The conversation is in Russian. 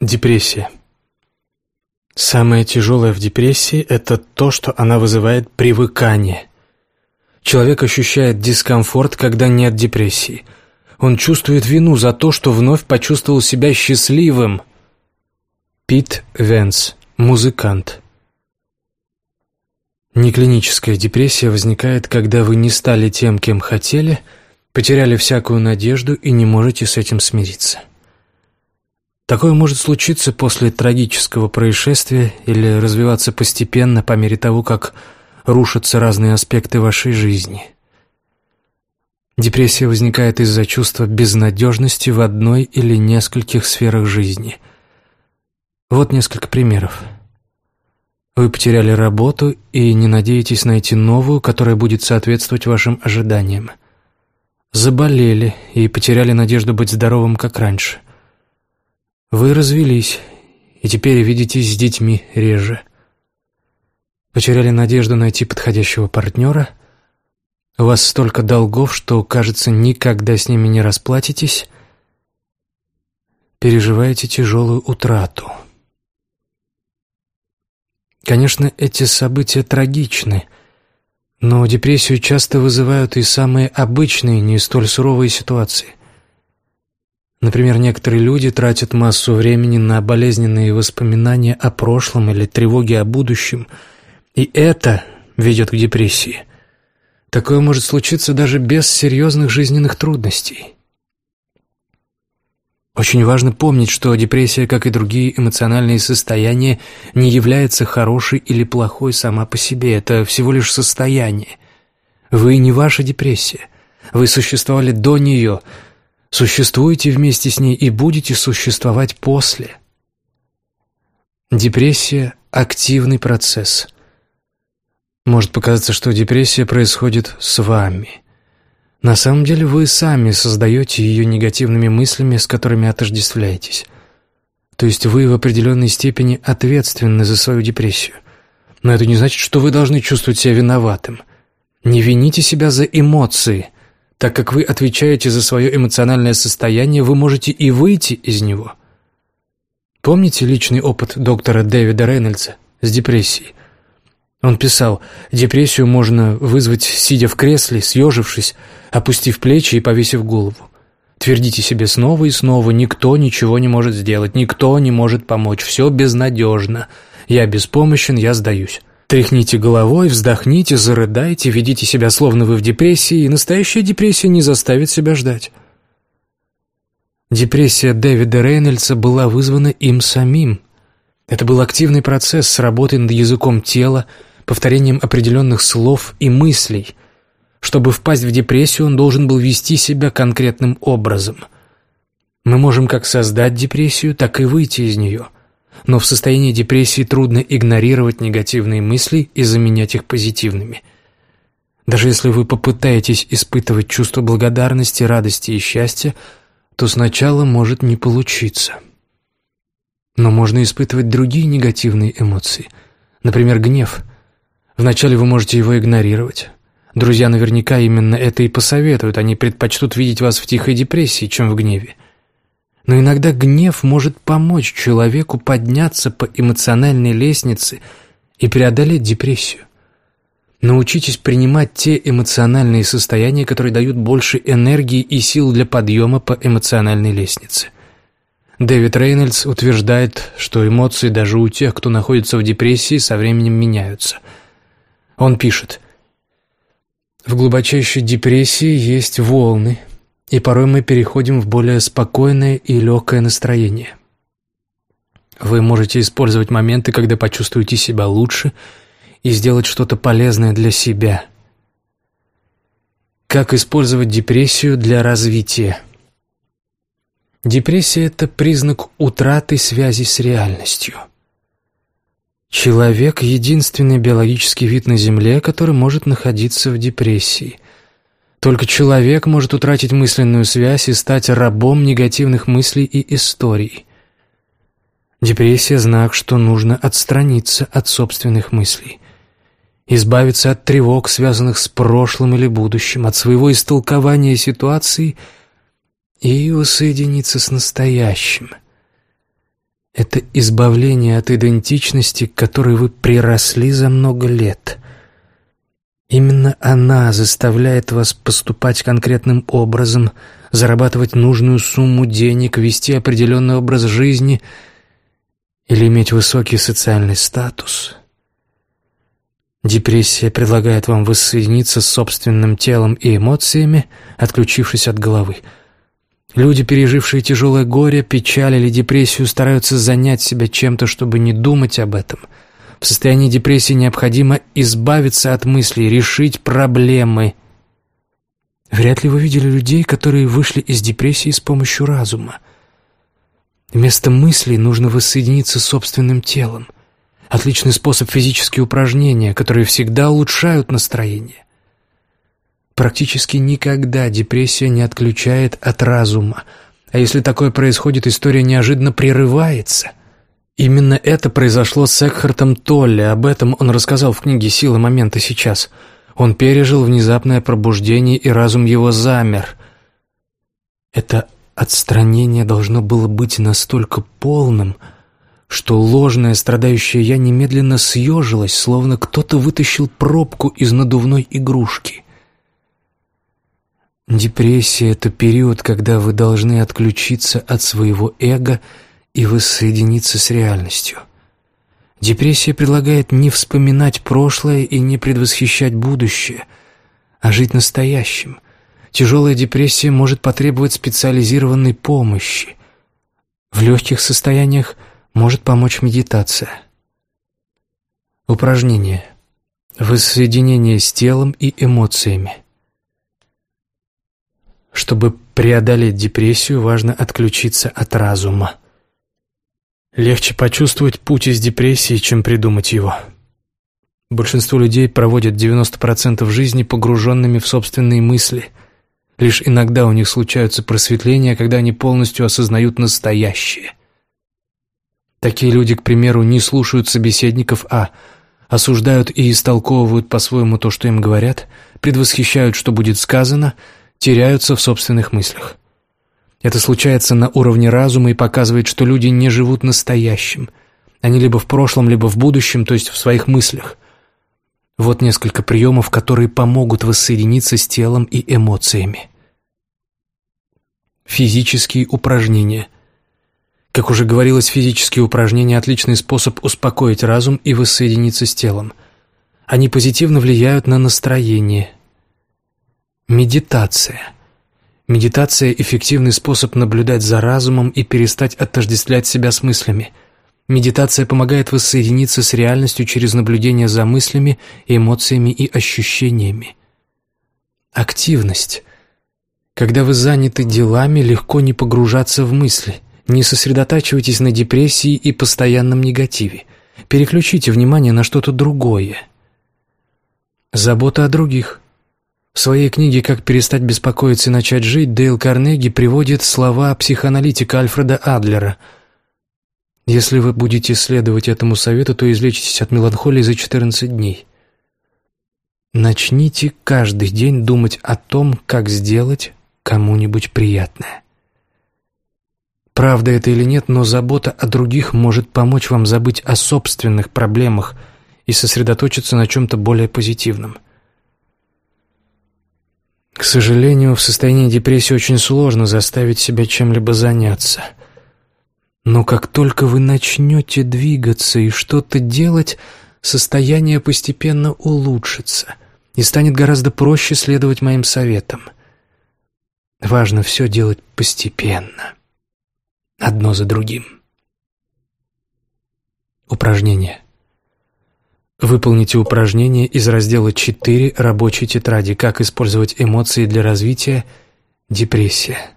Депрессия. Самое тяжелое в депрессии – это то, что она вызывает привыкание. Человек ощущает дискомфорт, когда нет депрессии. Он чувствует вину за то, что вновь почувствовал себя счастливым. Пит Венс, музыкант. Неклиническая депрессия возникает, когда вы не стали тем, кем хотели, потеряли всякую надежду и не можете с этим смириться. Такое может случиться после трагического происшествия или развиваться постепенно по мере того, как рушатся разные аспекты вашей жизни. Депрессия возникает из-за чувства безнадежности в одной или нескольких сферах жизни. Вот несколько примеров. Вы потеряли работу и не надеетесь найти новую, которая будет соответствовать вашим ожиданиям. Заболели и потеряли надежду быть здоровым, как раньше. Вы развелись, и теперь видитесь с детьми реже. Потеряли надежду найти подходящего партнера. У вас столько долгов, что, кажется, никогда с ними не расплатитесь. Переживаете тяжелую утрату. Конечно, эти события трагичны, но депрессию часто вызывают и самые обычные, не столь суровые ситуации – Например, некоторые люди тратят массу времени на болезненные воспоминания о прошлом или тревоги о будущем, и это ведет к депрессии. Такое может случиться даже без серьезных жизненных трудностей. Очень важно помнить, что депрессия, как и другие эмоциональные состояния, не является хорошей или плохой сама по себе. Это всего лишь состояние. Вы не ваша депрессия. Вы существовали до нее – Существуете вместе с ней и будете существовать после. Депрессия – активный процесс. Может показаться, что депрессия происходит с вами. На самом деле вы сами создаете ее негативными мыслями, с которыми отождествляетесь. То есть вы в определенной степени ответственны за свою депрессию. Но это не значит, что вы должны чувствовать себя виноватым. Не вините себя за эмоции – так как вы отвечаете за свое эмоциональное состояние, вы можете и выйти из него. Помните личный опыт доктора Дэвида Рейнольдса с депрессией? Он писал, депрессию можно вызвать, сидя в кресле, съежившись, опустив плечи и повесив голову. Твердите себе снова и снова, никто ничего не может сделать, никто не может помочь, все безнадежно. Я беспомощен, я сдаюсь. Тряхните головой, вздохните, зарыдайте, ведите себя, словно вы в депрессии, и настоящая депрессия не заставит себя ждать. Депрессия Дэвида Рейнольдса была вызвана им самим. Это был активный процесс с работой над языком тела, повторением определенных слов и мыслей. Чтобы впасть в депрессию, он должен был вести себя конкретным образом. Мы можем как создать депрессию, так и выйти из нее – но в состоянии депрессии трудно игнорировать негативные мысли и заменять их позитивными. Даже если вы попытаетесь испытывать чувство благодарности, радости и счастья, то сначала может не получиться. Но можно испытывать другие негативные эмоции, например, гнев. Вначале вы можете его игнорировать. Друзья наверняка именно это и посоветуют, они предпочтут видеть вас в тихой депрессии, чем в гневе. Но иногда гнев может помочь человеку подняться по эмоциональной лестнице и преодолеть депрессию. Научитесь принимать те эмоциональные состояния, которые дают больше энергии и сил для подъема по эмоциональной лестнице. Дэвид Рейнольдс утверждает, что эмоции даже у тех, кто находится в депрессии, со временем меняются. Он пишет, «В глубочайшей депрессии есть волны, и порой мы переходим в более спокойное и легкое настроение. Вы можете использовать моменты, когда почувствуете себя лучше, и сделать что-то полезное для себя. Как использовать депрессию для развития? Депрессия – это признак утраты связи с реальностью. Человек – единственный биологический вид на Земле, который может находиться в депрессии – только человек может утратить мысленную связь и стать рабом негативных мыслей и историй. Депрессия – знак, что нужно отстраниться от собственных мыслей, избавиться от тревог, связанных с прошлым или будущим, от своего истолкования ситуации и воссоединиться с настоящим. Это избавление от идентичности, к которой вы приросли за много лет. Именно она заставляет вас поступать конкретным образом, зарабатывать нужную сумму денег, вести определенный образ жизни или иметь высокий социальный статус. Депрессия предлагает вам воссоединиться с собственным телом и эмоциями, отключившись от головы. Люди, пережившие тяжелое горе, печаль или депрессию, стараются занять себя чем-то, чтобы не думать об этом – в состоянии депрессии необходимо избавиться от мыслей, решить проблемы. Вряд ли вы видели людей, которые вышли из депрессии с помощью разума. Вместо мыслей нужно воссоединиться с собственным телом. Отличный способ физические упражнения, которые всегда улучшают настроение. Практически никогда депрессия не отключает от разума, а если такое происходит, история неожиданно прерывается – Именно это произошло с Экхартом Толли, об этом он рассказал в книге «Сила момента сейчас». Он пережил внезапное пробуждение, и разум его замер. Это отстранение должно было быть настолько полным, что ложное страдающее «я» немедленно съежилось, словно кто-то вытащил пробку из надувной игрушки. Депрессия — это период, когда вы должны отключиться от своего эго — и воссоединиться с реальностью. Депрессия предлагает не вспоминать прошлое и не предвосхищать будущее, а жить настоящим. Тяжелая депрессия может потребовать специализированной помощи. В легких состояниях может помочь медитация. Упражнение. Воссоединение с телом и эмоциями. Чтобы преодолеть депрессию, важно отключиться от разума. Легче почувствовать путь из депрессии, чем придумать его. Большинство людей проводят 90% жизни погруженными в собственные мысли. Лишь иногда у них случаются просветления, когда они полностью осознают настоящее. Такие люди, к примеру, не слушают собеседников, а осуждают и истолковывают по-своему то, что им говорят, предвосхищают, что будет сказано, теряются в собственных мыслях. Это случается на уровне разума и показывает, что люди не живут настоящим. Они либо в прошлом, либо в будущем, то есть в своих мыслях. Вот несколько приемов, которые помогут воссоединиться с телом и эмоциями. Физические упражнения. Как уже говорилось, физические упражнения – отличный способ успокоить разум и воссоединиться с телом. Они позитивно влияют на настроение. Медитация – Медитация – эффективный способ наблюдать за разумом и перестать отождествлять себя с мыслями. Медитация помогает воссоединиться с реальностью через наблюдение за мыслями, эмоциями и ощущениями. Активность. Когда вы заняты делами, легко не погружаться в мысли. Не сосредотачивайтесь на депрессии и постоянном негативе. Переключите внимание на что-то другое. Забота о других – в своей книге «Как перестать беспокоиться и начать жить» Дейл Карнеги приводит слова психоаналитика Альфреда Адлера. «Если вы будете следовать этому совету, то излечитесь от меланхолии за 14 дней. Начните каждый день думать о том, как сделать кому-нибудь приятное. Правда это или нет, но забота о других может помочь вам забыть о собственных проблемах и сосредоточиться на чем-то более позитивном. К сожалению, в состоянии депрессии очень сложно заставить себя чем-либо заняться. Но как только вы начнете двигаться и что-то делать, состояние постепенно улучшится и станет гораздо проще следовать моим советам. Важно все делать постепенно, одно за другим. Упражнение. Выполните упражнение из раздела 4 рабочей тетради «Как использовать эмоции для развития. Депрессия».